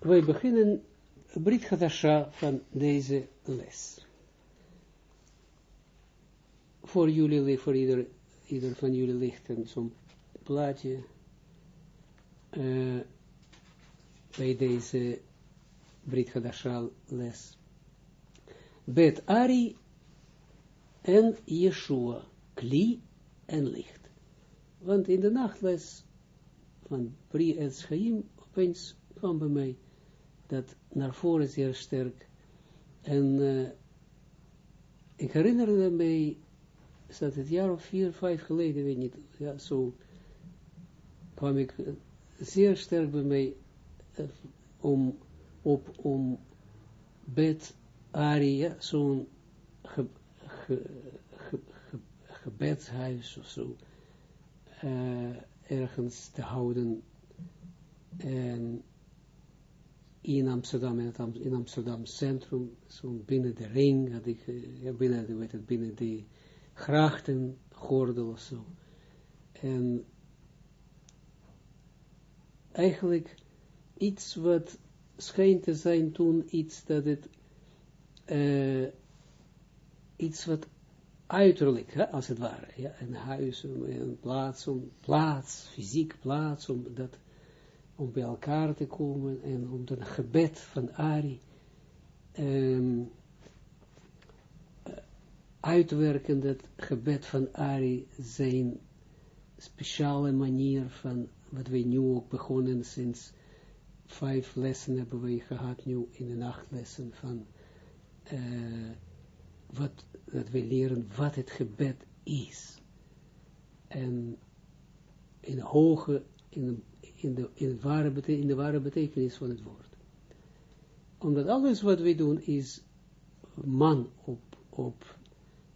wij beginnen Brit Hadasha van deze les. Voor jullie voor ieder, ieder van jullie ligt een zo'n plaatje uh, bij deze Brit Hadasha les. Bet Ari en Yeshua, Kli en licht. Want in de nachtles van Pri Schaim opeens kwam bij mij dat naar voren zeer sterk. En uh, ik herinnerde mij, is dat het jaar of vier, vijf geleden, weet niet, ja, zo kwam ik zeer sterk bij mij uh, om, op, om bed Aria, zo'n ge, ge, ge, gebedshuis of zo, ergens te houden en in Amsterdam, in Amsterdam centrum, zo binnen de ring, had ik, ja, binnen, weet het, binnen de grachtengordel of zo. En eigenlijk iets wat schijnt te zijn toen, iets dat het, uh, iets wat uiterlijk, hè, als het ware, ja, een huis, een plaats, een plaats, fysiek plaats, om dat om bij elkaar te komen en om het gebed van Ari um, uitwerken, dat gebed van Ari zijn speciale manier van wat wij nu ook begonnen sinds vijf lessen hebben wij gehad nu in de nachtlessen van uh, wat, dat wij leren wat het gebed is. En in hoge, in in de, in, ware betekenis van het woord. Omdat alles wat wij doen is man op, op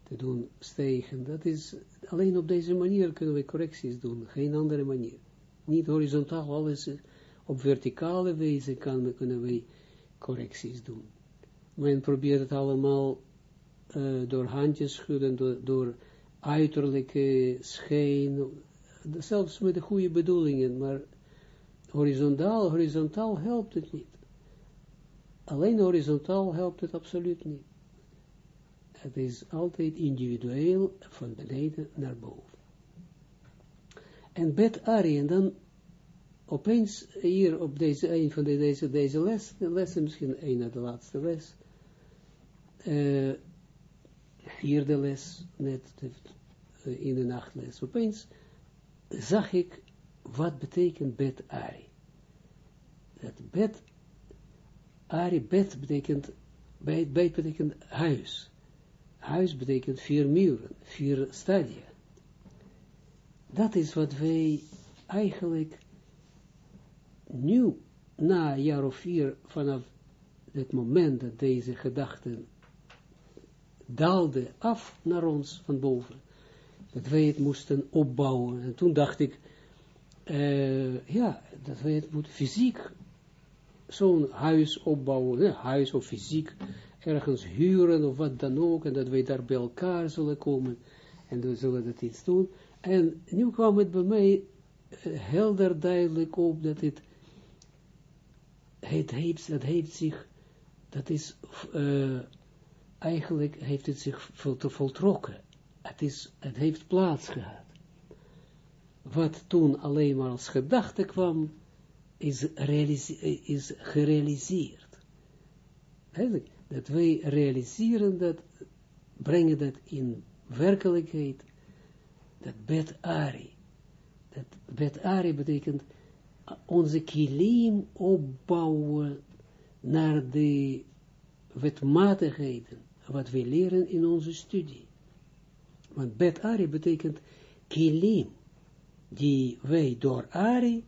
te doen stegen. Dat is, alleen op deze manier kunnen we correcties doen, geen andere manier. Niet horizontaal, alles op verticale wijze kan, kunnen wij correcties doen. Men probeert het allemaal uh, door handjes schudden, door, door uiterlijke schijn, zelfs met de goede bedoelingen, maar horizontaal, horizontaal helpt het niet. Alleen horizontaal helpt het absoluut niet. Het is altijd individueel van beneden naar boven. En bet Ari, en dan opeens hier op deze, een van de, deze, deze les, de misschien een naar de laatste les, uh, vierde les, net uh, in de nachtles, opeens zag ik wat betekent bet Ari? Dat bet, Ari, bet betekent, bet, betekent huis. Huis betekent vier muren, vier stadia. Dat is wat wij eigenlijk nu, na een jaar of vier, vanaf het moment dat deze gedachten daalden af naar ons van boven, dat wij het moesten opbouwen. En toen dacht ik, uh, ja, dat wij het moeten fysiek zo'n huis opbouwen, huis of fysiek ergens huren of wat dan ook, en dat wij daar bij elkaar zullen komen en we zullen dat iets doen. En nu kwam het bij mij uh, helder duidelijk op dat het, het heeft, dat heeft zich, dat is, uh, eigenlijk heeft het zich voltrokken. Het, is, het heeft plaats gehad wat toen alleen maar als gedachte kwam, is, is gerealiseerd. Dat wij realiseren dat, brengen dat in werkelijkheid, dat bet Ari. Dat bet Ari betekent onze kilim opbouwen naar de wetmatigheden, wat we leren in onze studie. Want bet Ari betekent kilim die wij door Ari,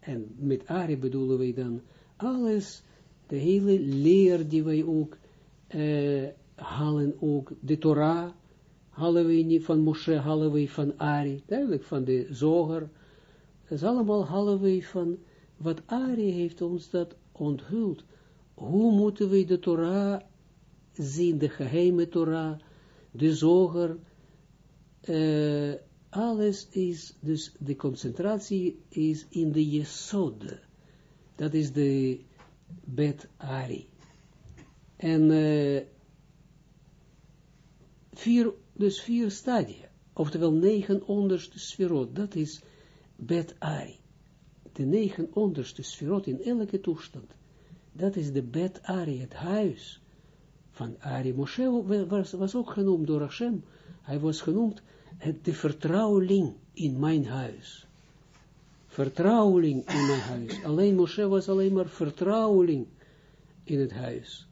en met Ari bedoelen wij dan alles, de hele leer die wij ook uh, halen, ook de Torah, halen wij niet van Moshe, halen wij van Ari, duidelijk van de Zoger, dat is allemaal halen wij van wat Ari heeft ons dat onthuld. Hoe moeten wij de Torah zien, de geheime Torah, de Zoger, uh, alles is, dus de concentratie is in de jesod. Dat is de, Bet Ari. En uh, vier, dus vier stadia, oftewel negen onderste sferot, dat is Bet Ari. De negen onderste sferot in elke toestand. Dat is de Bet Ari, het huis van Ari. Moshe was, was ook genoemd door Hashem. Hij was genoemd het, de vertrouweling in mijn huis. Vertrouweling in mijn huis. Alleen Moshe was alleen maar vertrouweling in het huis.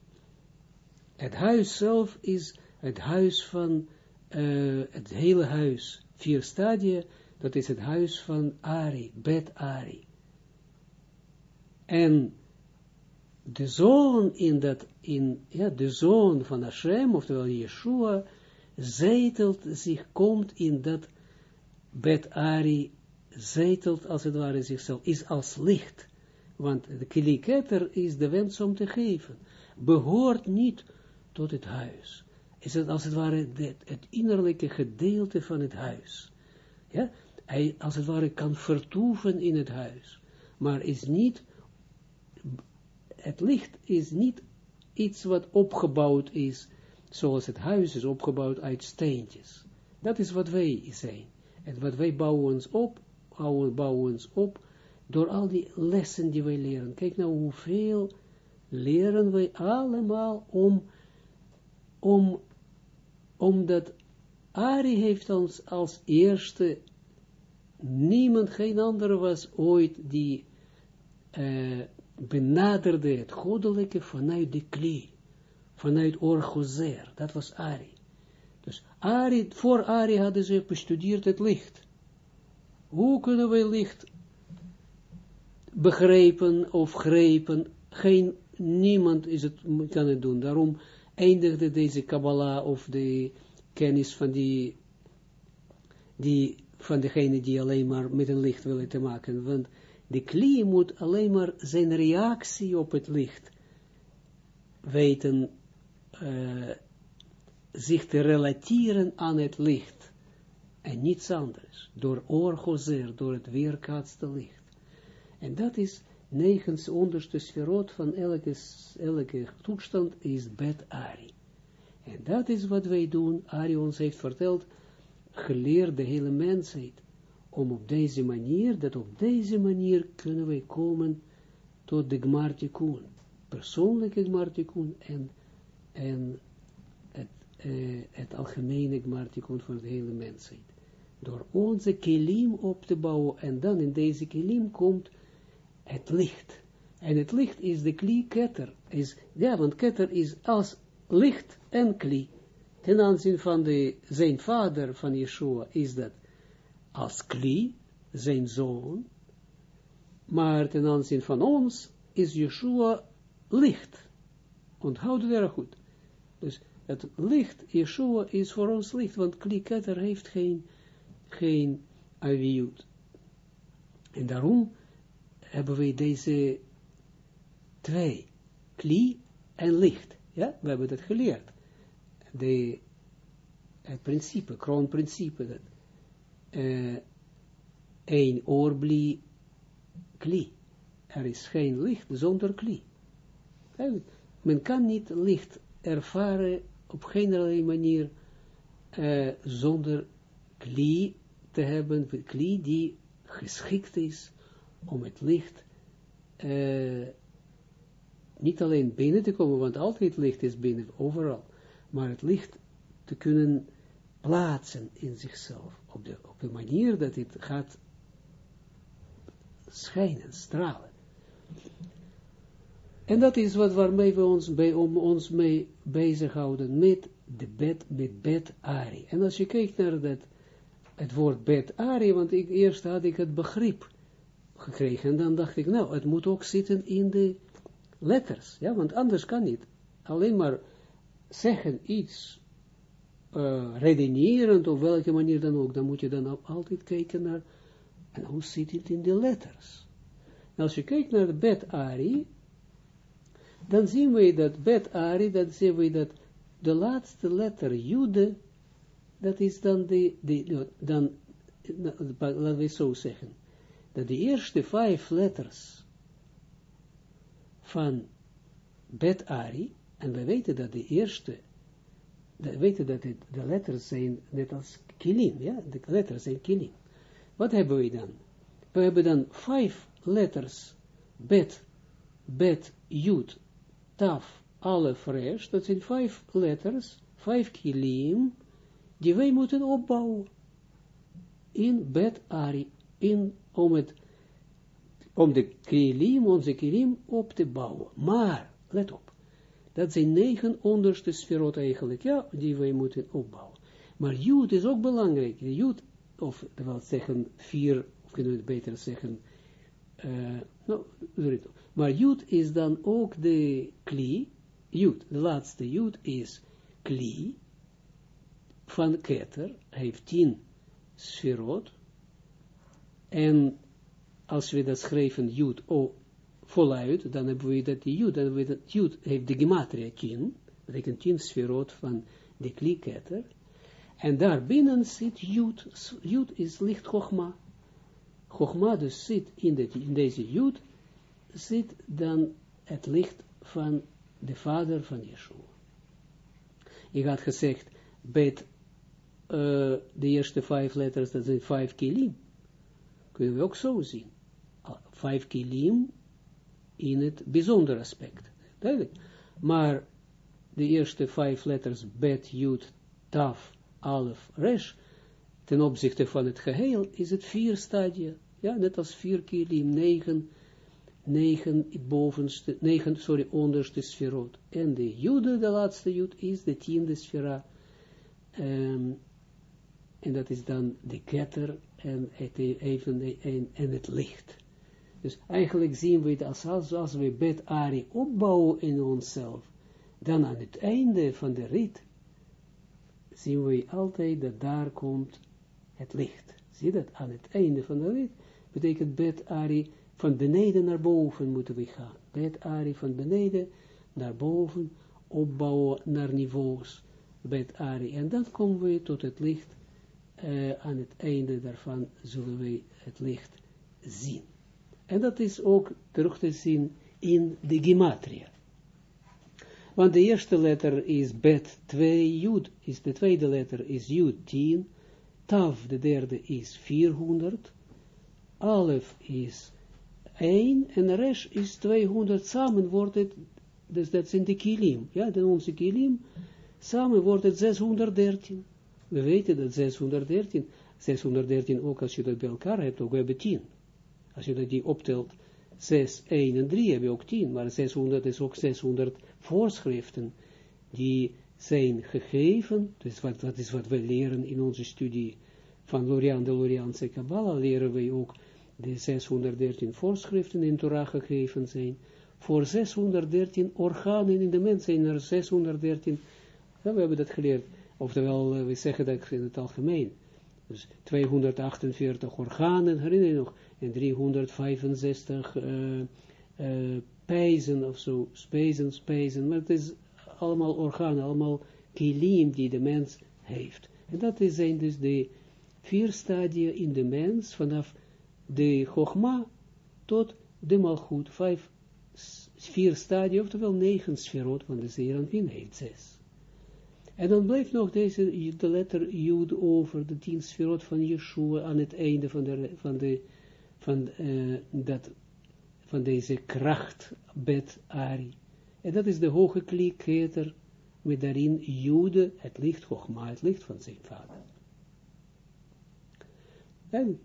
Het huis zelf is het huis van uh, het hele huis. Vier stadia, dat is het huis van Ari, Bet Ari. En de zoon in dat, in, ja, de zoon van Hashem, oftewel Yeshua, zetelt zich, komt in dat Bet Ari, zetelt als het ware zichzelf, is als licht. Want de kiliketter is de wens om te geven. Behoort niet tot het huis. Is het als het ware het, het innerlijke gedeelte van het huis. Ja, hij als het ware kan vertoeven in het huis. Maar is niet, het licht is niet iets wat opgebouwd is, zoals het huis is opgebouwd uit steentjes. Dat is wat wij zijn. En wat wij bouwen ons op, bouwen ons op, door al die lessen die wij leren. Kijk nou hoeveel leren wij allemaal om om, omdat Ari heeft ons als eerste, niemand, geen ander was ooit die uh, benaderde het goddelijke vanuit de klie, vanuit Orgozer, dat was Ari. Dus Ari, voor Ari hadden ze bestudeerd het licht. Hoe kunnen wij licht begrijpen of grepen? Geen, niemand is het, kan het doen. Daarom eindigde deze Kabbalah of de kennis van die, die van degene die alleen maar met een licht willen te maken, want de klie moet alleen maar zijn reactie op het licht weten uh, zich te relateren aan het licht en niets anders, door oorgozer, door het weerkaatste licht. En dat is negens onderste sferot van elke, elke toestand is bet Ari. En dat is wat wij doen, Ari ons heeft verteld, geleerd de hele mensheid, om op deze manier, dat op deze manier kunnen wij komen tot de Gmartikun, persoonlijke Gmartikun en, en het, uh, het algemene van de hele mensheid. Door onze kelim op te bouwen en dan in deze kelim komt het licht. En het licht is de kli ketter. Is, ja, want ketter is als licht en kli. Ten aanzien van de, zijn vader van Yeshua is dat als kli, zijn zoon. Maar ten aanzien van ons is Yeshua licht. Onthoud het erg goed. Dus het licht, Yeshua is voor ons licht, want kli ketter heeft geen, geen aviut. En daarom hebben we deze twee, kli en licht. Ja, we hebben dat geleerd. De, het principe, kroonprincipe, dat uh, een oorblie kli. Er is geen licht zonder kli. Men kan niet licht ervaren op geen manier uh, zonder kli te hebben, kli die geschikt is om het licht uh, niet alleen binnen te komen, want altijd licht is binnen, overal, maar het licht te kunnen plaatsen in zichzelf, op de, op de manier dat het gaat schijnen, stralen. En dat is wat waarmee we ons, bij, om ons mee bezighouden met de bed, met bed Ari. En als je kijkt naar dat, het woord bed Ari, want ik, eerst had ik het begrip gekregen. En dan dacht ik, nou, het moet ook zitten in de letters. Ja, want anders kan niet. Alleen maar zeggen iets, uh, redenerend, op welke manier dan ook. Dan moet je dan altijd kijken naar, en hoe zit het in de letters. En als je kijkt naar de bet Ari, dan zien we dat bet Ari, dan zien we dat de laatste letter Jude, dat is dan de, dan, laten we zo zeggen, dat de eerste vijf letters van Bet Ari, en we weten dat de eerste, we weten dat het, de letters zijn net als kilim, ja, de letters zijn kilim. Wat hebben we dan? We hebben dan vijf letters, bet, bet, jut, taf, alle fresh, dat zijn vijf letters, vijf kilim, die wij moeten opbouwen. In bet ari, in, om het, om de kilim, onze kilim op te bouwen. Maar, let op, dat zijn negen onderste sferot eigenlijk, ja, die wij moeten opbouwen. Maar Jud is ook belangrijk. Jud, of dat wil zeggen vier, of kunnen we het beter zeggen, uh, no, maar Jud is dan ook de kli, Jud, de laatste Jud is kli. Van Keter, heeft tien sferot, en als we dat schrijven Jud o voluit, dan hebben we dat Jud, dan hebben we dat Jud heeft de gematria tien, betekent tien sferot van de kli Keter, en daarbinnen zit Jud, Jud is licht Chogma, Chogma dus zit in, de, in deze Jud, zit dan het licht van de vader van Yeshua. Ik had gezegd, bet uh, de eerste vijf letters, dat zijn vijf kilim. Kunnen we ook zo zien. Vijf kilim in het bijzondere aspect. Maar de eerste vijf letters, bet, jut, taf, alef, resh, ten opzichte van het geheel, is het vier stadia. Ja, net als vier kilim, negen negen bovenste, negen, sorry, onderste sferot. En de jude, de laatste jude, is de tiende sfera. Um, en dat is dan de ketter en het, even de, en, en het licht. Dus eigenlijk zien we het als, als, als we bet Ari opbouwen in onszelf, dan aan het einde van de rit, zien we altijd dat daar komt het licht. Zie dat? Aan het einde van de rit betekent bet Ari van beneden naar boven moeten we gaan. Bet Ari van beneden naar boven, opbouwen naar niveaus. Bet Ari. En dan komen we tot het licht. Uh, aan het einde daarvan zullen we het licht zien. En dat is ook terug te zien in de gematria. Want de eerste letter is bet 2, jud, is de tweede letter is jud 10, tav, de derde is 400, alef is 1 en resh is 200, samen wordt het, dus dat zijn de kilim, ja, de onze kilim, samen wordt het 613. We weten dat 613, 613 ook als je dat bij elkaar hebt, ook we hebben 10. Als je dat die optelt, 6, 1 en 3 heb je ook 10, maar 600 is ook 600 voorschriften die zijn gegeven, dus wat, wat is wat we leren in onze studie van Lorian de Loriaanse Kabbalah, leren we ook de 613 voorschriften in Torah gegeven zijn, voor 613 organen in de mens zijn er 613, ja, we hebben dat geleerd, oftewel, uh, we zeggen dat in het algemeen, dus 248 organen, herinner je nog, en 365 uh, uh, pijzen of zo, spezen, spezen, maar het is allemaal organen, allemaal kilim die de mens heeft. En dat zijn dus de vier stadia in de mens, vanaf de Chogma tot de Malchut, vijf, vier stadia, oftewel negen sferot, want de Zeranpin heeft zes. En dan blijft nog deze, de letter Jud over, de tien sferot van Yeshua, aan het einde van, de, van, de, van, uh, dat, van deze kracht, Bet Ari. En dat is de hoge klieketer, met daarin Jude, het licht, Chogma, het licht van zijn vader. En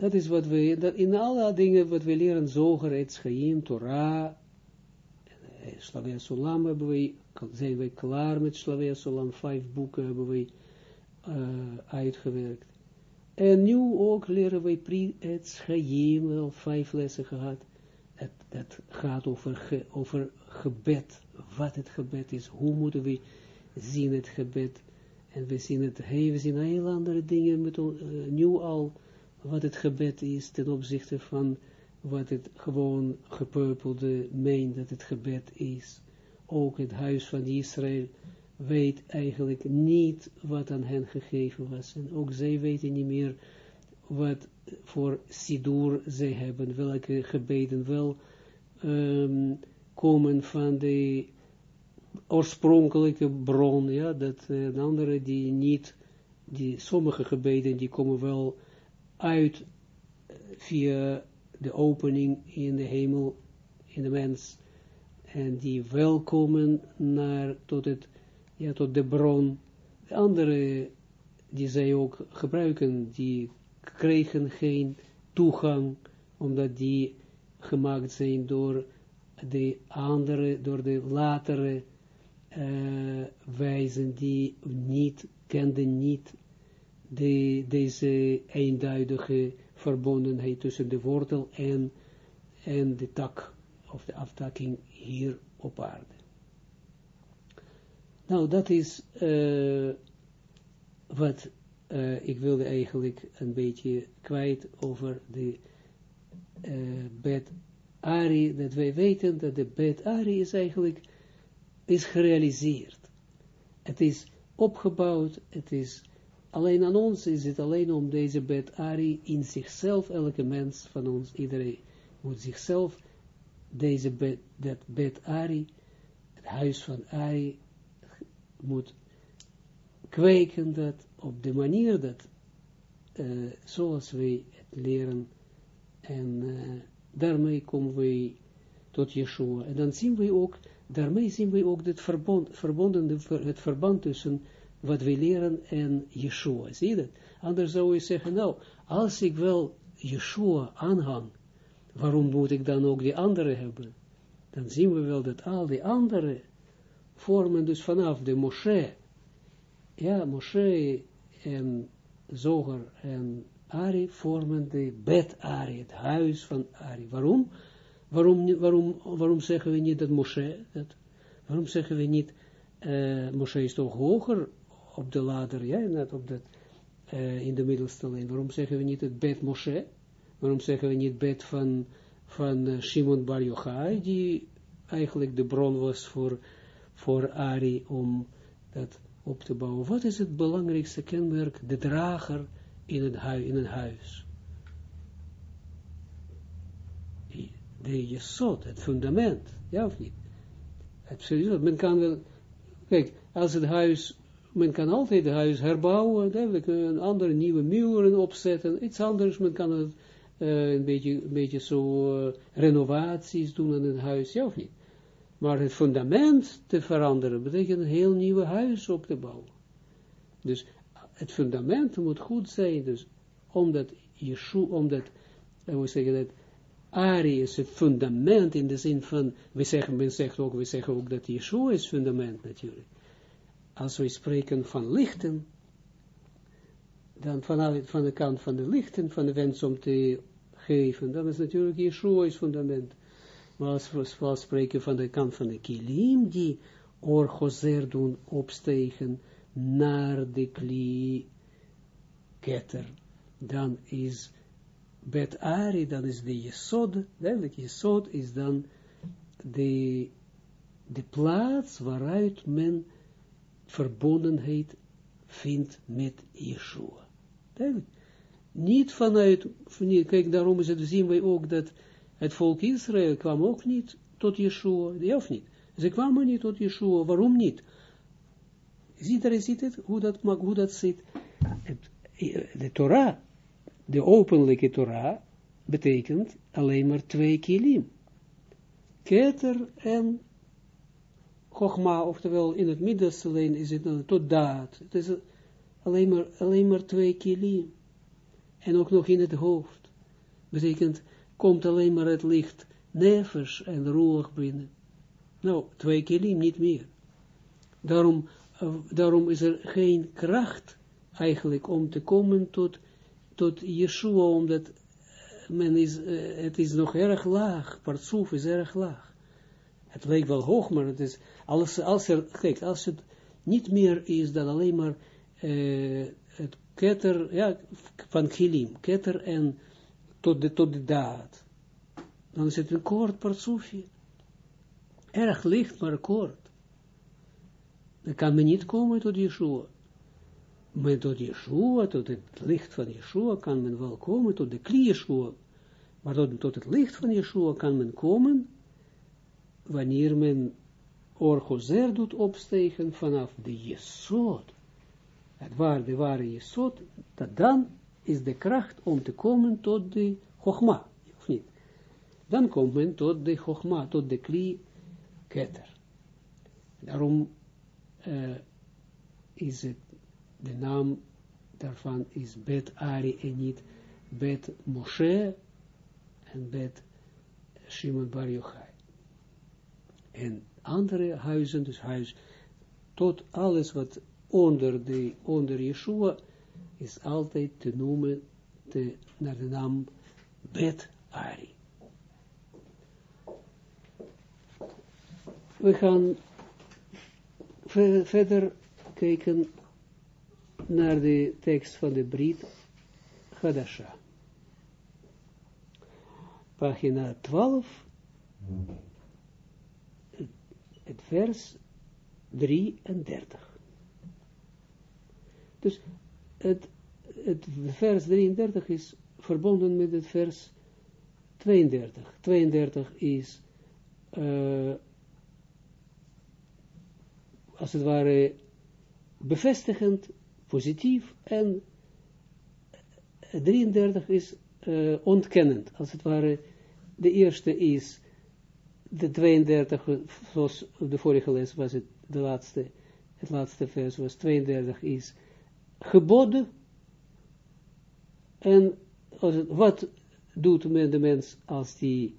dat is wat we, dat in alle dingen wat we leren, Zoger, het Chaim, Torah, Slavia Sulam hebben we, zijn we klaar met Slavia Sulam, vijf boeken hebben we uh, uitgewerkt. En nu ook leren we Pri het Chaim, wel vijf lessen gehad. Het, gaat over, over gebed, wat het gebed is, hoe moeten we zien het gebed. En we zien het, hey, we zien heel andere dingen met, uh, nu al, wat het gebed is ten opzichte van wat het gewoon gepeupelde meent dat het gebed is. Ook het huis van Israël weet eigenlijk niet wat aan hen gegeven was. En ook zij weten niet meer wat voor sidur zij hebben, welke gebeden wel um, komen van de oorspronkelijke bron, ja, dat uh, andere die niet, die sommige gebeden, die komen wel uit eh, via de opening in de hemel, in de mens, en die wel komen naar, tot het, ja, tot de bron, de andere, die zij ook gebruiken, die kregen geen toegang, omdat die gemaakt zijn door de andere, door de latere uh, wijzen die niet, kenden niet de, deze eenduidige verbondenheid tussen de wortel en, en de tak, of de aftakking hier op aarde. Nou, dat is uh, wat uh, ik wilde eigenlijk een beetje kwijt over de uh, bed Ari, dat wij weten dat de bed Ari is eigenlijk, is gerealiseerd. Het is opgebouwd, het is, alleen aan ons is het alleen om deze bed Ari in zichzelf, elke mens van ons, iedereen moet zichzelf, deze bed, dat bed Ari, het huis van Ari, moet kweken dat op de manier dat, uh, zoals wij het leren, en uh, daarmee komen wij tot Yeshua. En dan zien we ook, daarmee zien we ook het verbond, verbonden, het verband tussen wat wij leren en Yeshua. Zie je dat? Anders zou je zeggen, nou, als ik wel Yeshua aanhang, waarom moet ik dan ook die andere hebben? Dan zien we wel dat al die andere vormen, dus vanaf de Moshe, ja, Moshe en Zoger en Ari vormen de bed Ari, het huis van Ari. Waarom? Waarom, waarom, waarom zeggen we niet dat Moshe, dat, waarom zeggen we niet, uh, Moshe is toch hoger op de ladder, ja, net op dat, uh, in de middelste lijn. Waarom zeggen we niet het bed Moshe? Waarom zeggen we niet bed van, van uh, Shimon Bar Yochai, die eigenlijk de bron was voor, voor Ari om dat op te bouwen. Wat is het belangrijkste kenmerk? De drager in een, in een huis. De jesot, het fundament, ja of niet? Absoluut, men kan wel, kijk, als het huis, men kan altijd het huis herbouwen, we kunnen een andere nieuwe muren opzetten, iets anders, men kan het uh, een, beetje, een beetje zo uh, renovaties doen aan het huis, ja of niet? Maar het fundament te veranderen, betekent een heel nieuw huis op te bouwen. Dus het fundament moet goed zijn, dus omdat Yeshua, omdat, we zeggen dat, Ari is het fundament in de zin van, we zeggen, men zegt ook, we zeggen ook dat Yeshua is fundament natuurlijk. Als we spreken van lichten, dan van, van de kant van de lichten, van de wens om te geven, dan is natuurlijk Yeshua is fundament. Maar als we spreken van de kant van de kilim, die orgozer doen opstegen, naar de kli ketter, dan is bet ari, dan is de jesod, duidelijk, jesod is dan de, de plaats waaruit men verbondenheid vindt met Yeshua. Duidelijk. Niet vanuit, kijk, daarom is het, zien wij ook dat het volk Israël kwam ook niet tot Yeshua, ja of niet? Ze kwamen niet tot Yeshua, waarom niet? Ziet er, ziet het, hoe dat, hoe dat zit. de Torah, de openlijke Torah, betekent alleen maar twee kilim. Keter en Chogma, oftewel in het middenste lijn is het tot daad. Het is alleen maar, alleen maar twee kilim. En ook nog in het hoofd. Betekent, komt alleen maar het licht nevers en roer binnen. Nou, twee kilim, niet meer. Daarom daarom is er geen kracht eigenlijk om te komen tot, tot Yeshua, omdat men is, uh, het is nog erg laag, partsoef is erg laag. Het lijkt wel hoog, maar het is, als, als er, kijk, als het niet meer is dan alleen maar uh, het ketter, ja, van kilim, ketter en tot de, tot de daad, dan is het een kort partsoefje. Erg licht, maar kort. Dan kan men niet komen tot Yeshua. Maar tot Yeshua, tot het licht van Yeshua, kan men wel komen, tot de kli Yeshua. Maar tot, tot het licht van Yeshua kan men komen, wanneer men orgozer doet opstegen vanaf de jesod, het waar de ware jesod, dat dan is de kracht om te komen tot de chogma, of niet? Dan komt men tot de chogma, tot de kli ketter. Daarom uh, is het, de naam daarvan is Bet Ari en niet Bet Moshe en Bet Shimon Bar Yochai. En andere huizen, dus huis, tot alles wat onder, de, onder Yeshua is altijd te noemen te, naar de naam Bet Ari. We gaan verder kijken naar de tekst van de Brit Hadasha. Pagina 12, het vers 33. Dus het, het vers 33 is verbonden met het vers 32. 32 is uh, als het ware bevestigend, positief en 33 is uh, ontkennend. Als het ware, de eerste is de 32, zoals de vorige les was het, de laatste, het laatste vers was 32 is geboden. En wat doet men de mens als die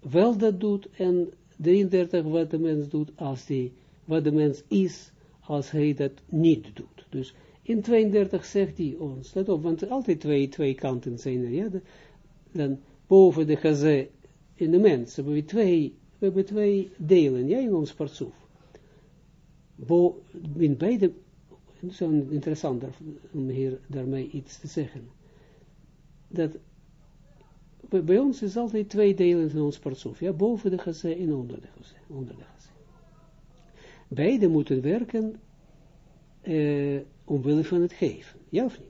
wel dat doet en 33 wat de mens doet als die wat de mens is als hij dat niet doet. Dus in 32 zegt hij ons, let op, want altijd twee, twee kanten zijn er, ja, dan boven de gazé in de mens hebben we twee, we hebben twee delen, ja, in ons partsoef. Bo, in beide, het is interessant om hier daarmee iets te zeggen, dat bij ons is altijd twee delen in ons partsoef, ja, boven de gazé en onder de gazé, onder de. Beide moeten werken uh, omwille van het geven, ja of niet?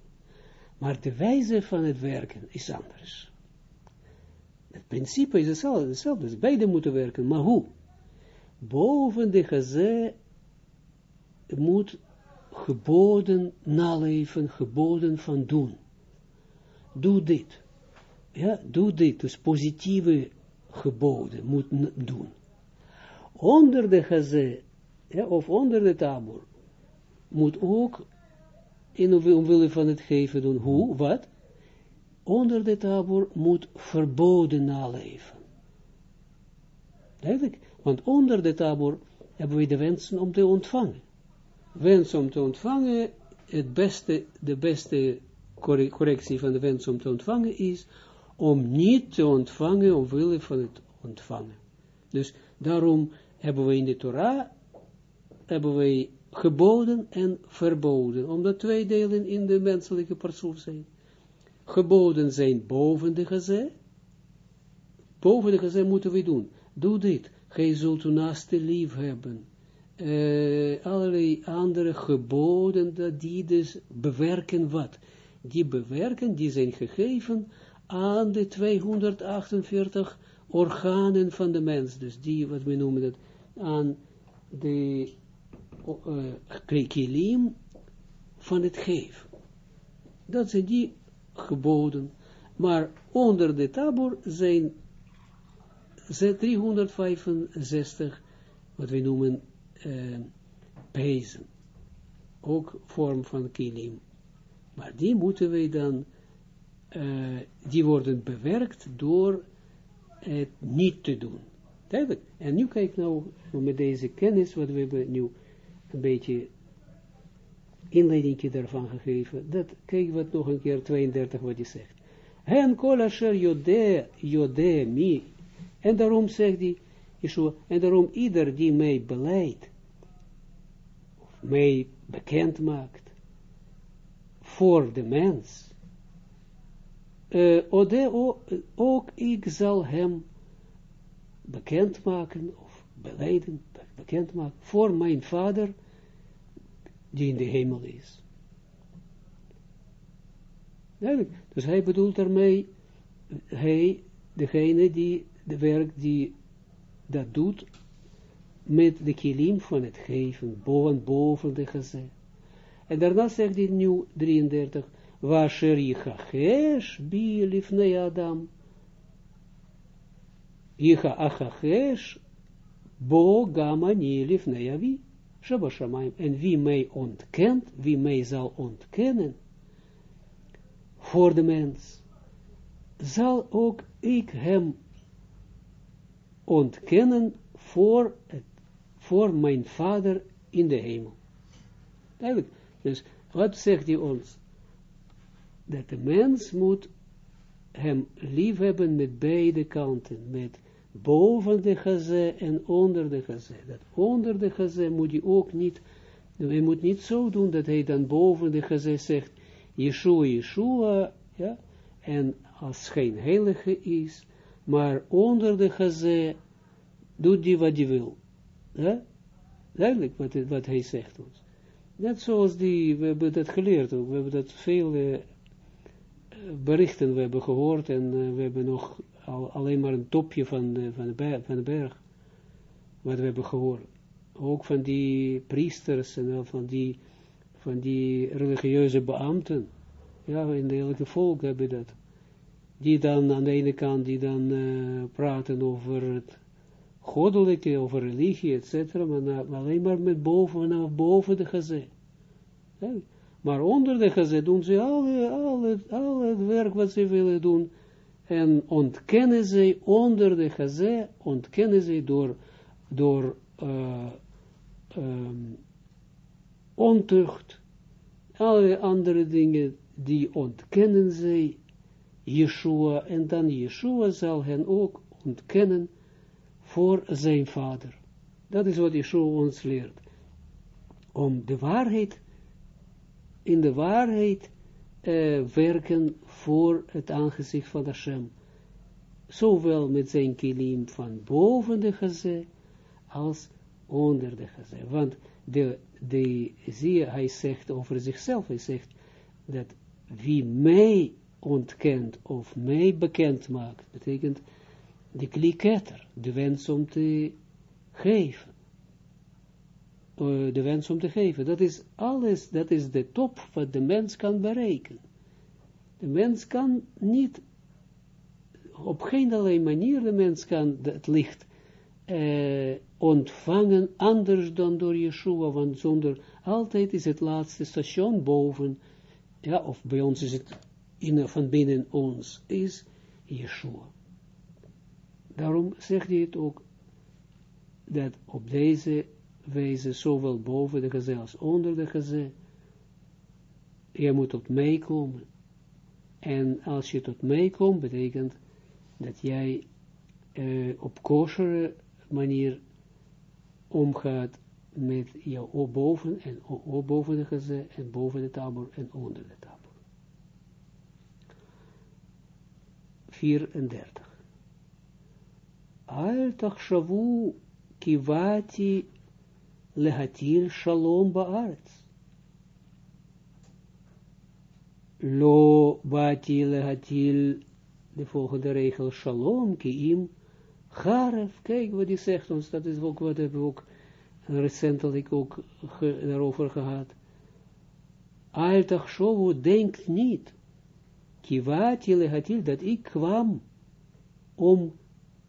Maar de wijze van het werken is anders. Het principe is hetzelfde, hetzelfde. Dus beide moeten werken, maar hoe? Boven de geze moet geboden naleven, geboden van doen. Doe dit. Ja, doe dit. Dus positieve geboden moet doen. Onder de geze ja, of onder de tabor, moet ook in omwille van het geven doen. Hoe? Wat? Onder de tabor moet verboden naleven. Duidelijk? Want onder de tabor hebben we de wensen om te ontvangen. Wens om te ontvangen, het beste, de beste correctie van de wens om te ontvangen is om niet te ontvangen omwille van het ontvangen. Dus daarom hebben we in de Torah hebben wij geboden en verboden, omdat twee delen in de menselijke persoon zijn. Geboden zijn boven de gezet, boven de gezet moeten we doen. Doe dit, gij zult uw naaste lief hebben. Uh, allerlei andere geboden, die dus bewerken wat? Die bewerken, die zijn gegeven aan de 248 organen van de mens, dus die, wat we noemen dat, aan de uh, van het geef. Dat zijn die geboden. Maar onder de tabor zijn 365, wat we noemen, uh, pezen. Ook vorm van kilim. Maar die moeten wij dan, uh, die worden bewerkt door het niet te doen. En nu kijk nou met deze kennis, wat we hebben nu een beetje inleiding daarvan gegeven. Dat, kijk wat nog een keer 32 wat hij zegt. Hen kol asher jode, jode mi. En daarom zegt hij, Yeshua, en daarom ieder die mij beleidt, of mij bekend maakt, voor de mens, uh, ode, ook ik zal hem bekend maken, of beleiden, bekend maakt voor mijn vader, die in de hemel is. Dus hij bedoelt daarmee, hij, degene die de werk die dat doet met de kilim van het geven, boven, boven de gezet. En daarna zegt hij nu 33, Washer yichachesh bi lifnei Adam. Yicha achachesh bo gamani lifnei avi. En wie mij ontkent, wie mij zal ontkennen, voor de mens, zal ook ik hem ontkennen voor, het, voor mijn vader in de hemel. Duidelijk. Dus wat zegt hij ons? Dat de mens moet hem liefhebben met beide kanten, met boven de gazé en onder de gazé. Dat onder de gazé moet je ook niet, hij moet niet zo doen dat hij dan boven de gazé zegt, Yeshua, Yeshua, ja, en als geen heilige is, maar onder de gazé doet hij wat hij wil. Ja? Duidelijk wat, wat hij zegt ons. Net zoals die, we hebben dat geleerd ook, we hebben dat veel uh, berichten we hebben gehoord en uh, we hebben nog al, alleen maar een topje van de, van, de berg, van de berg, wat we hebben gehoord. Ook van die priesters en van die, van die religieuze beambten. Ja, in hele volk hebben dat. Die dan aan de ene kant, die dan uh, praten over het goddelijke, over religie, etc. Maar, alleen maar met boven, boven de gezet. Maar onder de gezet doen ze alle, alle, al het werk wat ze willen doen. En ontkennen ze onder de gezet, ontkennen ze door, door uh, um, ontucht, alle andere dingen, die ontkennen ze Yeshua, en dan Yeshua zal hen ook ontkennen voor zijn vader. Dat is wat Yeshua ons leert. Om de waarheid, in de waarheid uh, werken voor het aangezicht van Hashem. Zowel met zijn kilim van boven de geze, als onder de geze. Want de, de, zie hij zegt over zichzelf, hij zegt dat wie mij ontkent of mij bekend maakt, betekent de kliketter, de wens om te geven. Uh, de wens om te geven. Dat is alles, dat is de top wat de mens kan bereiken. De mens kan niet, op geen allerlei manier, de mens kan het licht uh, ontvangen, anders dan door Yeshua, want zonder, altijd is het laatste station boven, ja, of bij ons is het in, van binnen ons, is Yeshua. Daarom zegt hij het ook, dat op deze wijze, zowel boven de gezet als onder de gezet, je moet tot meekomen. En als je tot meekomt, betekent dat jij uh, op kosher manier omgaat met jouw boven en boven de gezet en boven de tabor en onder de tabor. 34 al tachshavu kivati lehatil shalom ba'aretz. Lo bati lehatil, de volgende regel, shalom kiim garef. Kijk wat die zegt ons, dat is ook wat hebben we ook recentelijk ook daarover gehad. Al tachshavu denkt niet, kivati lehatil, dat ik kwam om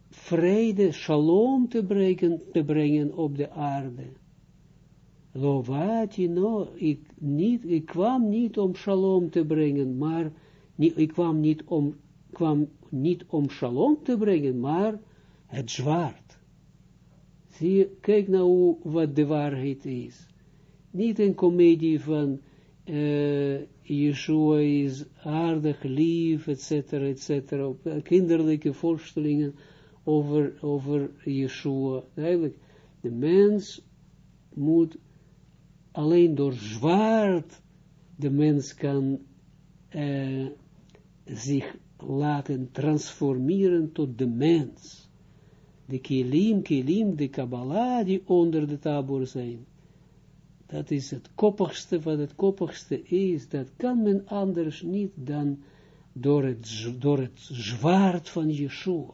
vrede, shalom te brengen, te brengen op de aarde. Lovati, no, ik, niet, ik kwam niet om shalom te brengen, maar ik kwam niet, om, kwam niet om shalom te brengen, maar het zwaard. Zie kijk nou wat de waarheid is. Niet een komedie van uh, Yeshua is aardig, lief, etc., etc., kinderlijke voorstellingen, over, over Yeshua. Eigenlijk, de mens moet alleen door zwaard, de mens kan uh, zich laten transformeren tot de mens. De kilim, kilim, de Kabbalah, die onder de tabor zijn. Dat is het koppigste wat het koppigste is. Dat kan men anders niet dan door het, door het zwaard van Yeshua.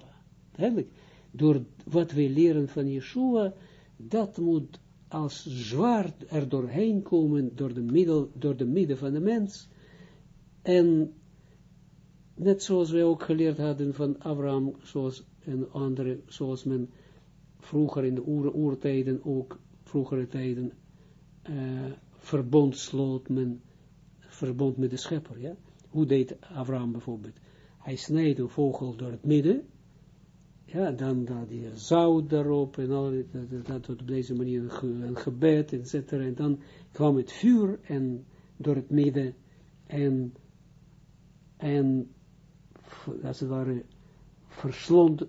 Duidelijk. door wat wij leren van Yeshua, dat moet als zwaard er doorheen komen, door de, middel, door de midden van de mens. En net zoals wij ook geleerd hadden van Abraham, zoals en andere, zoals men vroeger in de oer, oertijden, ook vroegere tijden, uh, verbond sloot men, verbond met de schepper, ja. Hoe deed Abraham bijvoorbeeld? Hij snijdt een vogel door het midden, ja, dan dat hij zout daarop en al, dat, dat, op deze manier een, gebed, et cetera, en dan kwam het vuur en door het midden en, en als het ware verslond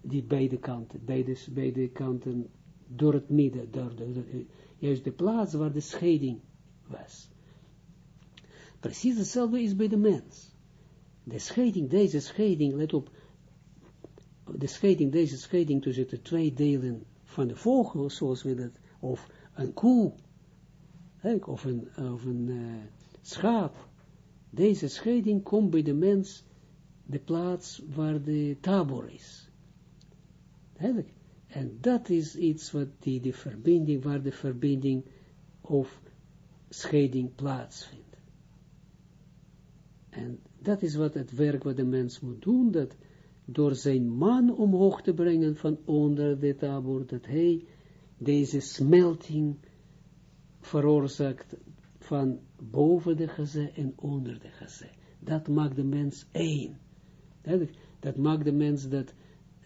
die beide kanten, beide, beide kanten door het midden, door de, juist de plaats waar de scheiding was. Precies hetzelfde is bij de mens. De scheiding, deze scheiding, let op, de scheiding, deze scheiding tussen de twee delen van de vogel, zoals we dat, of een koe, of een, of een uh, schaap, deze scheiding komt bij de mens de plaats waar de tabor is. En dat is iets wat die, de verbinding, waar de verbinding of scheiding plaatsvindt. En dat is wat het werk wat de mens moet doen, dat door zijn man omhoog te brengen van onder de tabor, dat hij deze smelting veroorzaakt van boven de geze en onder de geze. Dat maakt de mens één. Dat maakt de mens dat,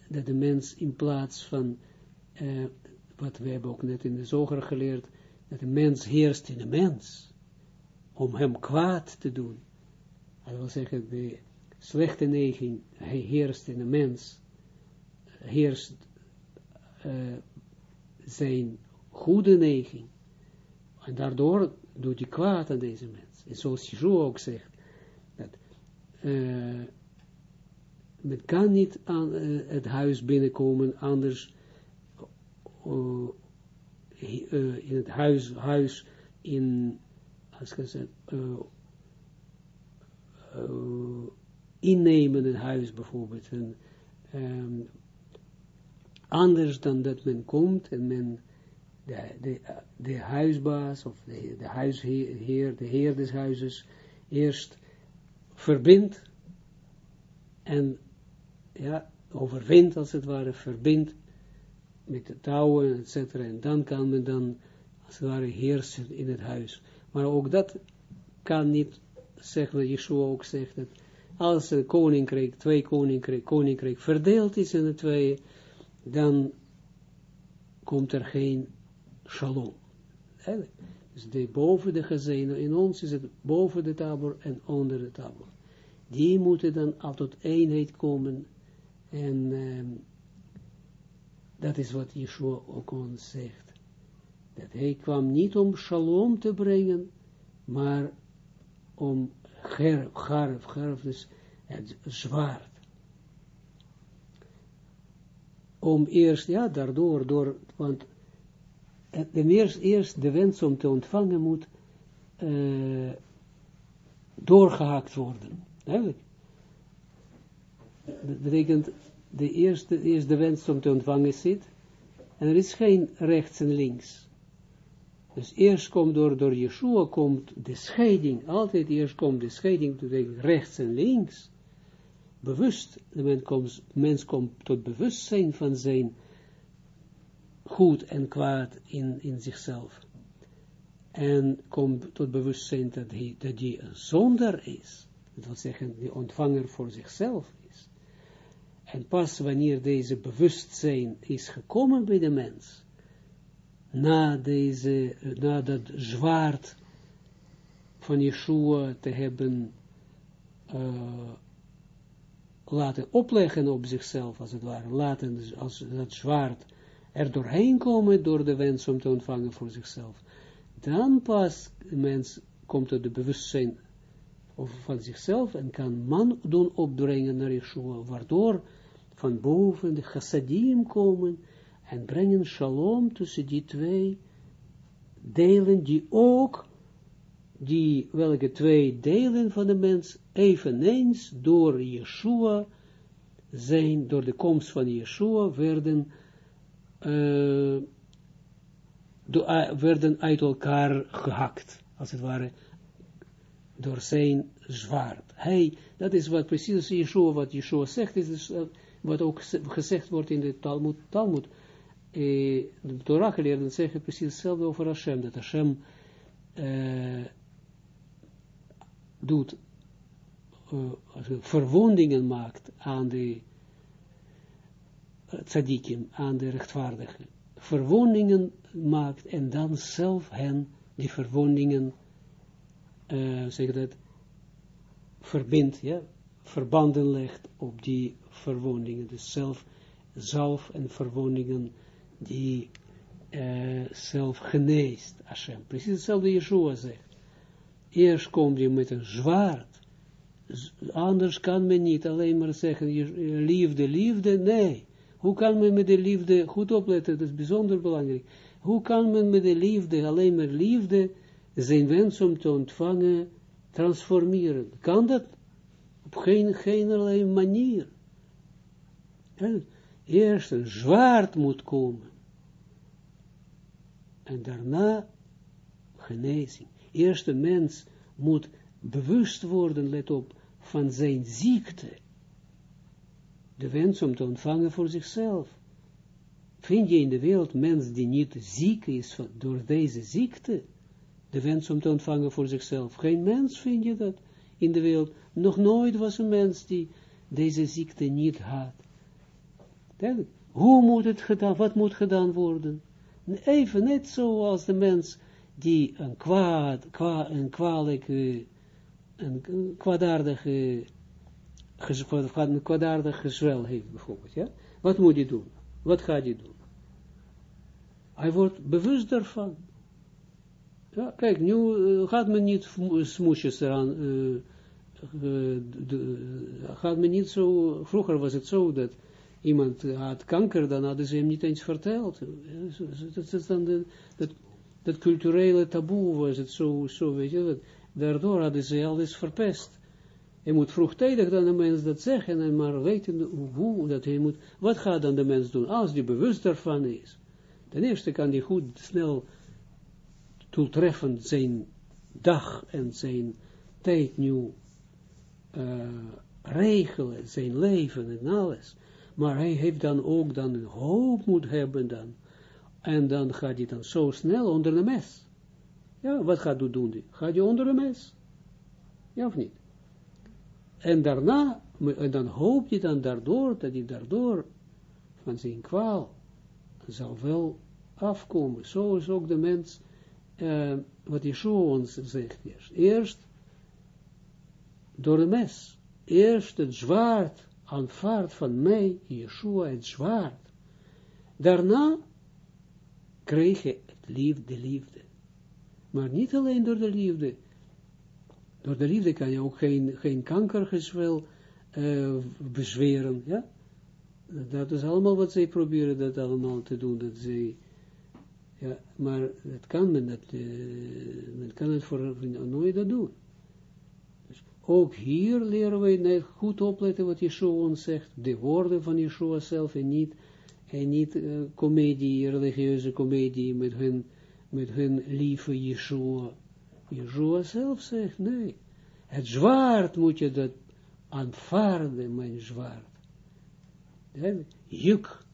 dat de mens in plaats van, uh, wat we hebben ook net in de zoger geleerd, dat de mens heerst in de mens, om hem kwaad te doen. Hij wil zeggen, de slechte neiging, heerst in de mens, heerst uh, zijn goede neiging. En daardoor doet hij kwaad aan deze mens. En zoals Jezus ook zegt, dat uh, men kan niet aan uh, het huis binnenkomen, anders in het huis, huis in, als ik zeg, innemen een huis bijvoorbeeld, en, um, anders dan dat men komt en men de, de, huisbaas of de, de huisheer, de heer des huizes, eerst verbindt en ja, overwint als het ware, verbindt met de touwen, et en dan kan men dan, als het ware, heersen in het huis. Maar ook dat kan niet, zeggen wat Yeshua ook zegt, dat als een koninkrijk, twee koninkrijk, koninkrijk verdeeld is in de twee, dan komt er geen shalom. Dus de boven de gezenen, in ons is het boven de tabor en onder de tabor. Die moeten dan al tot eenheid komen en um, dat is wat Yeshua ook ons zegt. Dat hij kwam niet om shalom te brengen, maar om gerf, garf, garf, dus het zwaard. Om eerst, ja, daardoor, door, want de eerst, eerst de wens om te ontvangen moet uh, doorgehakt worden. Eigenlijk. Dat betekent, de eerste, eerst de wens om te ontvangen zit, en er is geen rechts en links. Dus eerst komt door, door Yeshua komt de scheiding, altijd eerst komt de scheiding, betekent rechts en links, bewust, de mens komt, mens komt tot bewustzijn van zijn goed en kwaad in, in zichzelf. En komt tot bewustzijn dat hij, dat hij een zonder is. Dat wil zeggen, de ontvanger voor zichzelf is. En pas wanneer deze bewustzijn is gekomen bij de mens, na, deze, na dat zwaard van Yeshua te hebben uh, laten opleggen op zichzelf, als het ware, laten als dat zwaard er doorheen komen door de wens om te ontvangen voor zichzelf, dan pas de mens komt tot de bewustzijn van zichzelf en kan man doen opbrengen naar Yeshua, waardoor van boven de chassadim komen en brengen shalom tussen die twee delen, die ook, die, welke twee delen van de mens, eveneens door Yeshua zijn, door de komst van Yeshua, werden, uh, werden uit elkaar gehakt, als het ware, door zijn zwaard. Hij, dat is wat precies Yeshua, wat Yeshua zegt, is dus, uh, wat ook gezegd wordt in de Talmud, Talmud eh, de Torah geleerden zeggen precies hetzelfde over Hashem, dat Hashem uh, doet, verwondingen maakt aan de tzadikim, aan de rechtvaardigen. Verwondingen maakt en dan zelf hen die verwondingen, zeg dat, verbindt, ja, verbanden legt op die verwondingen. Dus zelf, zelf en verwondingen die uh, zelf geneest, Hashem. Precies hetzelfde Yeshua zegt. Eerst komt je met een zwaard. Anders kan men niet alleen maar zeggen, liefde, liefde, nee. Hoe kan men met de liefde, goed opletten, dat is bijzonder belangrijk. Hoe kan men met de liefde, alleen maar liefde, zijn wens om te ontvangen, transformeren? Kan dat? Op geen, geen allerlei manier. Eerst een zwaard moet komen en daarna genezing. Eerst de mens moet bewust worden, let op, van zijn ziekte. De wens om te ontvangen voor zichzelf. Vind je in de wereld mens die niet ziek is door deze ziekte? De wens om te ontvangen voor zichzelf. Geen mens vind je dat in de wereld. Nog nooit was een mens die deze ziekte niet had. Hoe moet het gedaan, wat moet gedaan worden? Even net zoals de mens die een kwaad, kwa, een kwalijke, een kwaadaardige, een kwaadaardige gezwel heeft bijvoorbeeld, ja. Wat moet hij doen? Wat gaat hij doen? Hij wordt bewust daarvan. Ja, kijk, nu uh, gaat men niet smoesjes eraan, uh, uh, gaat men niet zo, vroeger was het zo dat iemand had kanker, dan hadden ze hem niet eens verteld. Dat is dan de, dat, dat culturele taboe was het zo, zo weet je, daardoor hadden ze alles verpest. Hij moet vroegtijdig dan de mens dat zeggen en maar weten hoe dat hij moet, wat gaat dan de mens doen, als hij bewust daarvan is. Ten eerste kan hij goed, snel, toetreffend zijn dag en zijn tijd nu uh, regelen, zijn leven en alles maar hij heeft dan ook dan hoop moet hebben dan. En dan gaat hij dan zo snel onder de mes. Ja, wat gaat hij doen? Gaat hij onder de mes? Ja of niet? En daarna, en dan hoop je dan daardoor, dat hij daardoor van zijn kwaal zal wel afkomen. Zo is ook de mens, uh, wat Yeshua ons zegt eerst. Eerst door de mes. Eerst het zwaard aanvaard van mij, Yeshua, het zwaard. Daarna kreeg je het liefde, de liefde. Maar niet alleen door de liefde. Door de liefde kan je ook geen, geen kankergezwel uh, bezweren, ja. Dat is allemaal wat zij proberen dat allemaal te doen, dat zij, ja, maar dat kan men, dat, uh, men kan het voor nooit dat doen. Ook hier leren wij net goed opletten wat Yeshua ons zegt, de woorden van Yeshua zelf en niet, en niet uh, comedie, religieuze comedie met hun, met hun lieve Yeshua. Yeshua zelf zegt, nee, het zwaard moet je dat aanvaarden, mijn zwaard. Juk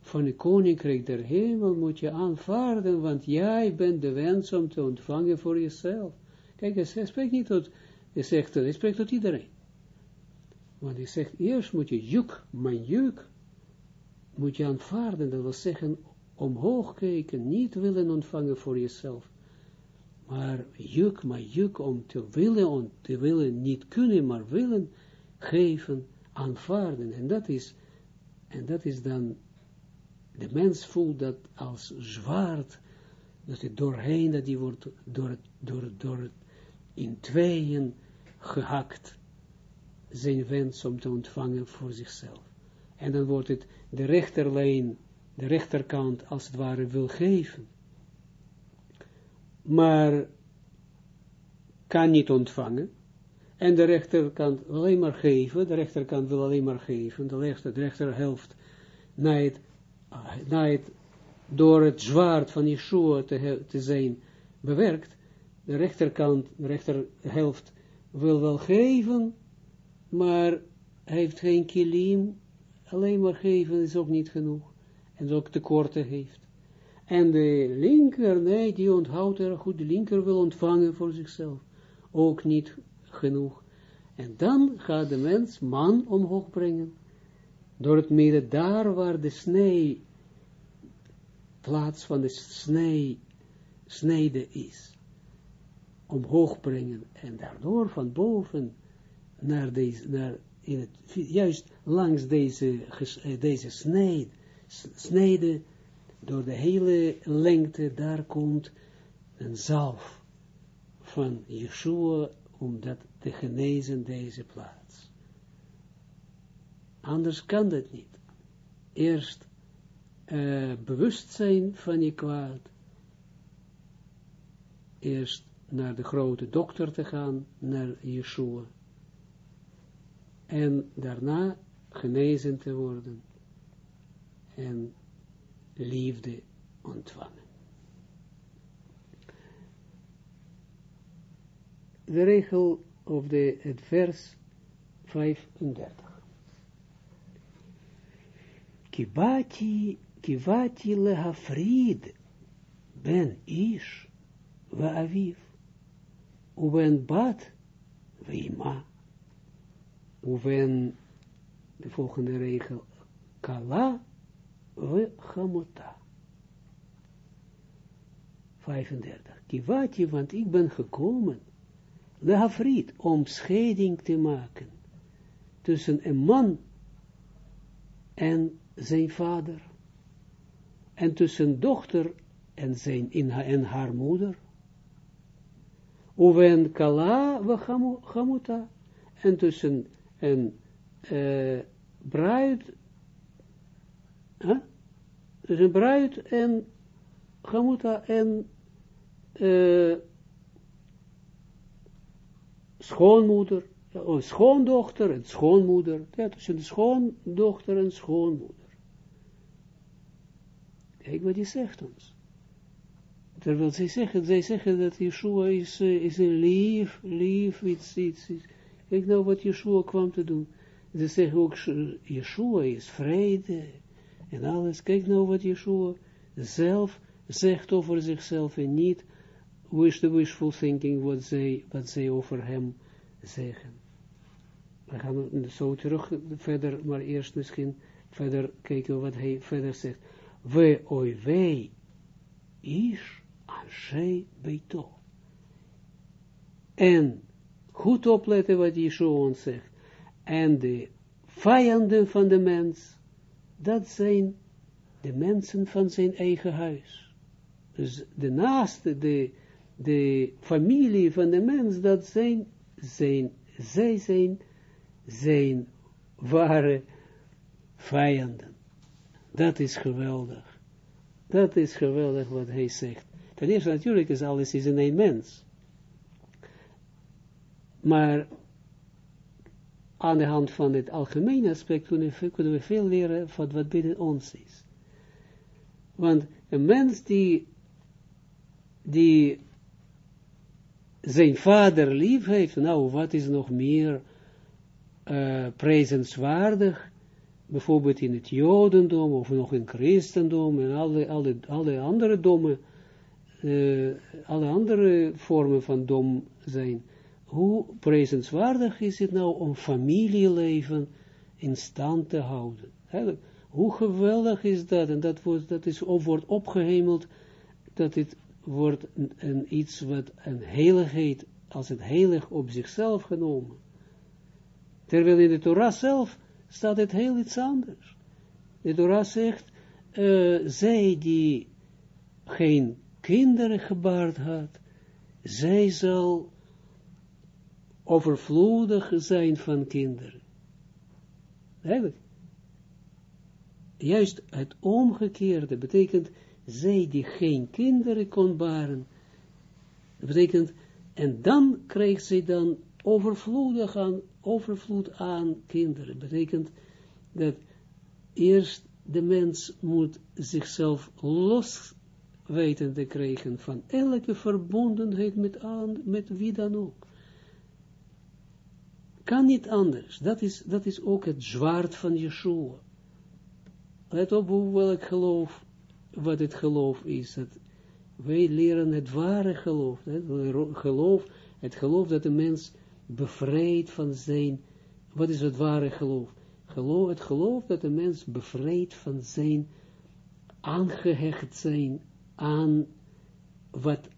van de koninkrijk der hemel moet je aanvaarden, want jij bent de wens om te ontvangen voor jezelf. Kijk, hij spreekt niet tot hij zegt, hij spreekt tot iedereen. Want hij zegt, eerst moet je juk, mijn juk, moet je aanvaarden, dat wil zeggen, omhoog kijken, niet willen ontvangen voor jezelf. Maar juk, maar juk om te willen, om te willen, niet kunnen, maar willen geven, aanvaarden. En dat is, en dat is dan, de mens voelt dat als zwaard, dat het doorheen, dat die wordt door, door, door, in tweeën gehakt zijn wens om te ontvangen voor zichzelf. En dan wordt het de rechterlijn, de rechterkant als het ware wil geven. Maar kan niet ontvangen. En de rechterkant alleen maar geven, de rechterkant wil alleen maar geven, de, rechter, rechterhelft na het, na het, door het zwaard van Yeshua te, te zijn bewerkt, de rechterkant, de rechterhelft wil wel geven, maar heeft geen kilim, alleen maar geven is ook niet genoeg, en ook tekorten heeft. En de linker, nee, die onthoudt er goed, de linker wil ontvangen voor zichzelf, ook niet genoeg. En dan gaat de mens man omhoog brengen, door het midden, daar waar de snee, plaats van de snee, snede is omhoog brengen en daardoor van boven naar deze, naar in het, juist langs deze, eh, deze snede, snede, door de hele lengte, daar komt een zalf van Yeshua om dat te genezen, deze plaats. Anders kan dat niet. Eerst uh, bewustzijn van je kwaad, eerst naar de grote dokter te gaan, naar Yeshua. En daarna genezen te worden en liefde ontvangen. De regel of de, het vers 35. Kibati, lehafrid ben ish wa aviv. Uwen bad, weima. Uwen, de volgende regel, kala, we chamota. 35. Kivati, want ik ben gekomen, lehafried, om scheiding te maken, tussen een man en zijn vader, en tussen dochter en, zijn, en haar moeder, Uwen kala we chamuta. En tussen een uh, bruid, huh? tussen bruid en chamuta en uh, schoonmoeder, oh, schoondochter en schoonmoeder. Ja, tussen de schoondochter en schoonmoeder. Kijk wat hij zegt ons. Terwijl zij zeggen, zij zeggen dat Yeshua is, uh, is lief, lief, iets, iets, iets. Kijk nou wat Yeshua kwam te doen. Ze zeggen ook, Yeshua is vrede en alles. Kijk nou wat Yeshua zelf zegt over zichzelf en niet wish the wishful thinking wat zij, wat zij over hem zeggen. We gaan zo terug verder, maar eerst misschien verder kijken wat hij verder zegt. We oi wij is Anshei Beito. En goed opletten wat Yeshua ons zegt. En de vijanden van de mens, dat zijn de mensen van zijn eigen huis. Dus de naaste, de, de familie van de mens, dat zijn, zijn zij zijn, zijn ware vijanden. Dat is geweldig. Dat is geweldig wat hij zegt. Ten eerste natuurlijk is alles is in een mens. Maar aan de hand van het algemene aspect kunnen we, veel leren van wat binnen ons is. Want een mens die, die zijn vader lief heeft, nou wat is nog meer uh, prezenswaardig, bijvoorbeeld in het jodendom of nog in christendom en alle, alle, alle andere dommen, uh, alle andere vormen van dom zijn, hoe prijzenswaardig is het nou om familieleven in stand te houden? hoe geweldig is dat? En dat, wordt, dat is, wordt opgehemeld, dat het wordt een, iets wat een heiligheid, als het heilig op zichzelf genomen. Terwijl in de Torah zelf staat het heel iets anders. De Torah zegt, uh, zij die geen kinderen gebaard had, zij zal overvloedig zijn van kinderen. Eigenlijk. Juist het omgekeerde betekent, zij die geen kinderen kon baren, betekent, en dan krijgt zij dan overvloedig aan, overvloed aan kinderen. Betekent dat eerst de mens moet zichzelf los weten te krijgen van elke verbondenheid met, met wie dan ook. Kan niet anders. Dat is, dat is ook het zwaard van Yeshua. Let op welk geloof, wat het geloof is. Dat wij leren het ware geloof. Het geloof, het geloof dat de mens bevrijdt van zijn, wat is het ware geloof? geloof het geloof dat de mens bevrijdt van zijn aangehecht zijn aan wat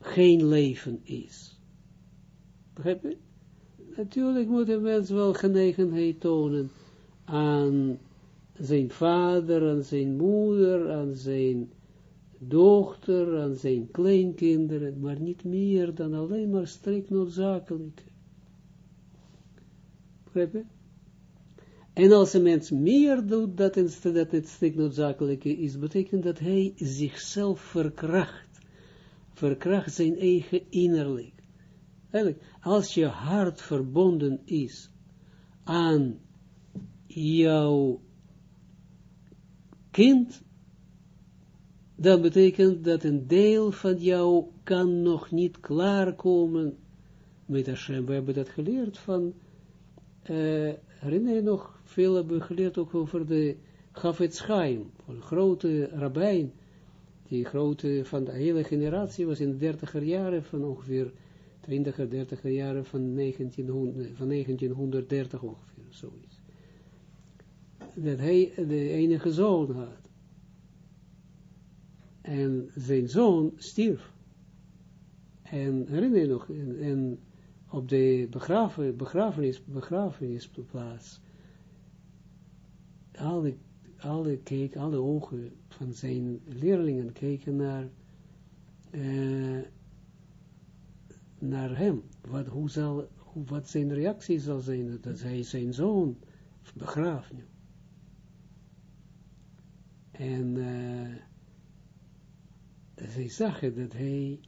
geen leven is. Begrijp je? Natuurlijk moet de mens wel genegenheid tonen aan zijn vader, aan zijn moeder, aan zijn dochter, aan zijn kleinkinderen, maar niet meer dan alleen maar strikt noodzakelijk. Begrijp je? En als een mens meer doet dat, dat het strikt noodzakelijke is, betekent dat hij zichzelf verkracht. Verkracht zijn eigen innerlijk. Eigenlijk, als je hart verbonden is aan jouw kind, dan betekent dat een deel van jou kan nog niet klaarkomen met Hashem. We hebben dat geleerd van, uh, herinner je nog, veel hebben geleerd ook over de Gafet Schaim, een grote rabbijn, die grote van de hele generatie was in de dertiger jaren van ongeveer 20 dertiger jaren van, 1900, van 1930 ongeveer, zoiets. Dat hij de enige zoon had. En zijn zoon stierf. En herinner je nog, en, op de begrafenis, begrafenisplaats alle, alle, keek, alle ogen van zijn leerlingen keken naar, uh, naar hem. Wat, hoe zal, wat zijn reactie zal zijn, dat hij zijn zoon begraaft. En uh, zij zagen dat hij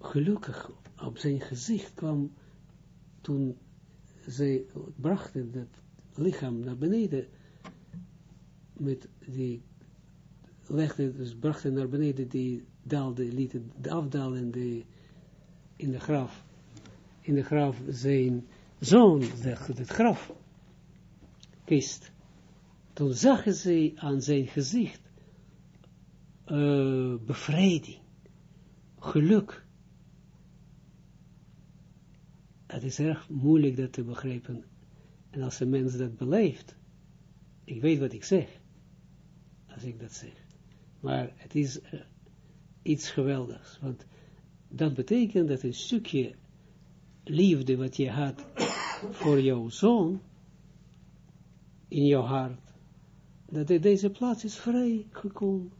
gelukkig op zijn gezicht kwam toen zij brachten dat lichaam naar beneden, met die, legde, dus bracht naar beneden, die daalde, liet afdalen de, in de graf, in de graf zijn zoon, het graf, kist. Toen zagen ze aan zijn gezicht uh, bevrijding, geluk. Het is erg moeilijk dat te begrijpen en als een mens dat beleeft, ik weet wat ik zeg, als ik dat zeg. Maar het is uh, iets geweldigs, want dat betekent dat een stukje liefde wat je had voor jouw zoon, in jouw hart, dat deze plaats is vrij gekomen.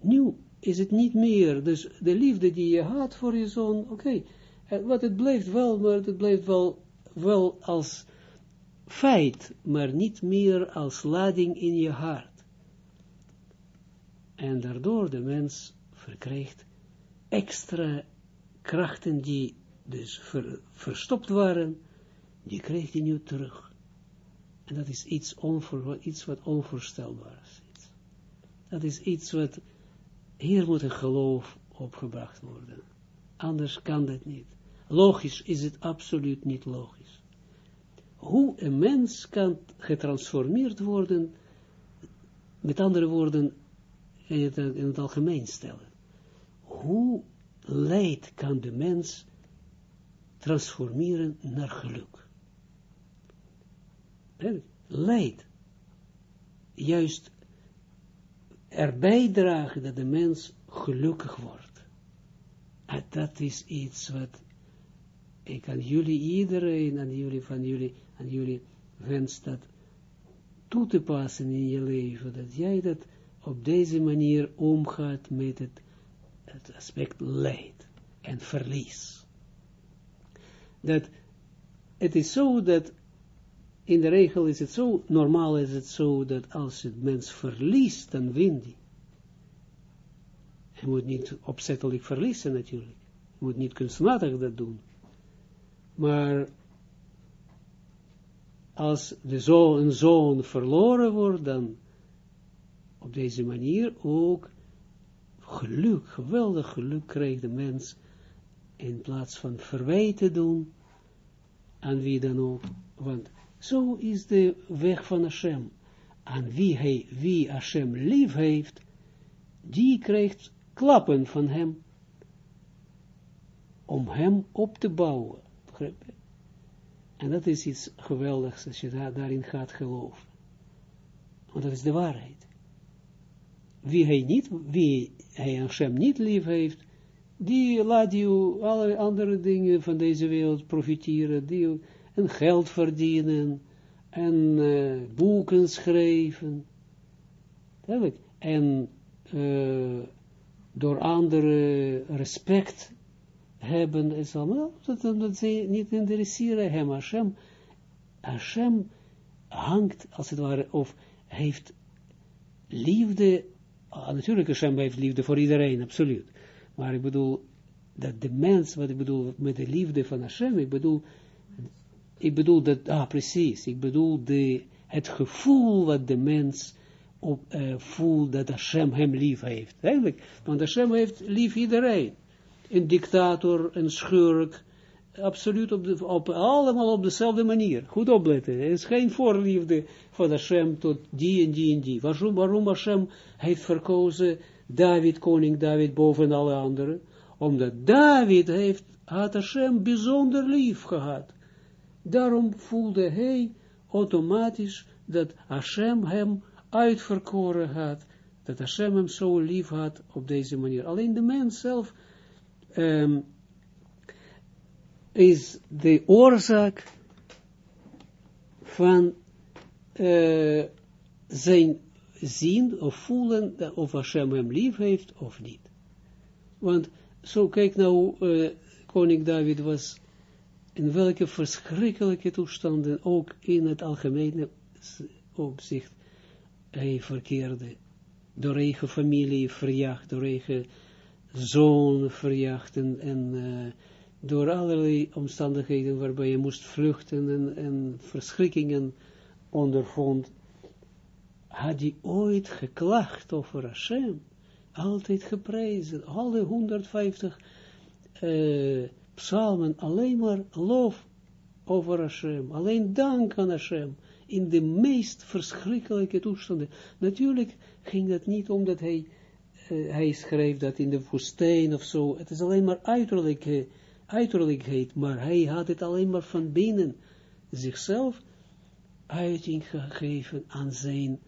Nu is het niet meer, dus de liefde die je had voor je zoon, oké, wat het blijft wel, maar het blijft wel, wel als feit, maar niet meer als lading in je hart. En daardoor de mens verkrijgt extra krachten die dus verstopt waren, die krijgt hij nu terug. En dat is iets, onvoor, iets wat onvoorstelbaar is. Dat is iets wat, hier moet een geloof opgebracht worden. Anders kan dat niet. Logisch is het absoluut niet logisch. Hoe een mens kan getransformeerd worden, met andere woorden, in het, in het algemeen stellen. Hoe leid kan de mens transformeren naar geluk? Leid. Juist erbij dragen dat de mens gelukkig wordt. En dat is iets wat ik aan jullie, iedereen aan jullie, van jullie, aan jullie wens dat toe te passen in je leven, dat jij dat op deze manier omgaat met het, het aspect leid en verlies. Dat het is zo dat, in de regel is het zo, normaal is het zo, dat als het mens verliest, dan wint hij. Hij moet niet opzettelijk verliezen natuurlijk. moet niet kunstmatig dat doen. Maar als de zoon, een zoon verloren wordt, dan op deze manier ook geluk, geweldig geluk krijgt de mens, in plaats van verwijten doen, aan wie dan ook, want zo is de weg van Hashem. Aan wie, hij, wie Hashem lief heeft, die krijgt klappen van hem, om hem op te bouwen. En dat is iets geweldigs als je daarin gaat geloven. Want dat is de waarheid. Wie hij niet, wie hij Hashem niet lief heeft, die laat je alle andere dingen van deze wereld profiteren, die en geld verdienen, en uh, boeken schrijven, en uh, door anderen respect hebben, allemaal, dat, dat ze niet interesseren hem, Hashem, Hashem hangt, als het ware, of heeft liefde, ah, natuurlijk Hashem heeft liefde voor iedereen, absoluut, maar ik bedoel, dat de mens, wat ik bedoel met de liefde van Hashem, ik bedoel, ik bedoel dat, ah precies, ik bedoel de, het gevoel wat de mens op, uh, voelt dat Hashem hem lief heeft. Eigenlijk, want Hashem heeft lief iedereen. Een dictator, een schurk, absoluut op, de, op allemaal op dezelfde manier. Goed opletten, er is geen voorliefde van Hashem tot die en die en die. Waarom, waarom Hashem heeft verkozen David, koning David, boven alle anderen? Omdat David heeft, had Hashem bijzonder lief gehad. Daarom voelde hij automatisch dat Hashem hem uitverkoren had, dat Hashem hem zo lief had op deze manier. Alleen de mens zelf um, is de oorzaak van uh, zijn zien of voelen of Hashem hem lief heeft of niet. Want zo kijk nou, uh, koning David was in welke verschrikkelijke toestanden, ook in het algemene opzicht, hij verkeerde. Door eigen familie verjaagd, door eigen zoon verjaagd en, en uh, door allerlei omstandigheden waarbij je moest vluchten en, en verschrikkingen ondervond, had hij ooit geklaagd over Hashem, altijd geprezen, alle 150 uh, psalmen alleen maar lof over Hashem, alleen dank aan Hashem, in de meest verschrikkelijke toestanden. Natuurlijk ging dat niet omdat hij, uh, hij schreef dat in de woestijn of zo, het is alleen maar uiterlijke, uiterlijkheid, maar hij had het alleen maar van binnen zichzelf uiting gegeven aan zijn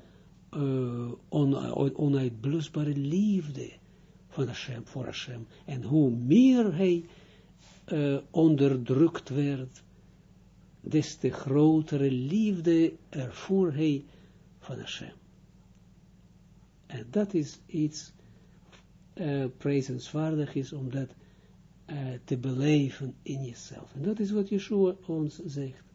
uh, on, onuitblusbare liefde van Hashem, voor Hashem. En hoe meer hij uh, onderdrukt werd, des te grotere liefde ervoer hij van Hashem. En dat is iets uh, prijzenswaardig is om dat uh, te beleven in jezelf. En dat is wat Yeshua ons zegt.